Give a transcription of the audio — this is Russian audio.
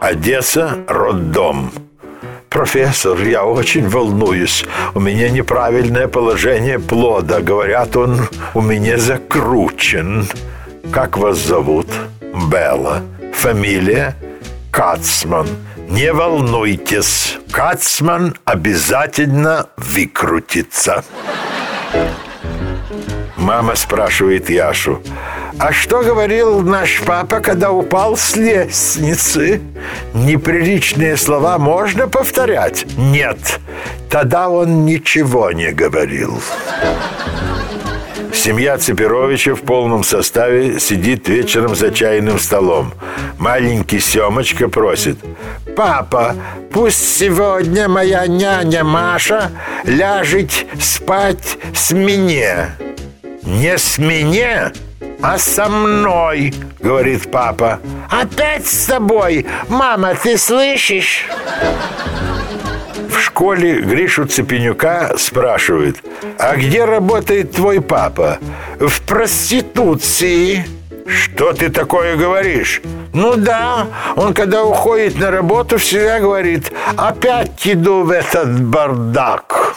Одесса, роддом. Профессор, я очень волнуюсь. У меня неправильное положение плода. Говорят, он у меня закручен. Как вас зовут? Белла. Фамилия? Кацман. Не волнуйтесь, Кацман обязательно выкрутится. Мама спрашивает Яшу, а что говорил наш папа, когда упал с лестницы? Неприличные слова можно повторять? Нет, тогда он ничего не говорил. Семья Цепировича в полном составе сидит вечером за чайным столом. Маленький Семочка просит «Папа, пусть сегодня моя няня Маша ляжет спать с мне». «Не с мне, а со мной», — говорит папа. «Опять с тобой? Мама, ты слышишь?» В школе Гришу Цепенюка спрашивают, а где работает твой папа? В проституции. Что ты такое говоришь? Ну да, он когда уходит на работу, всегда говорит, опять иду в этот бардак.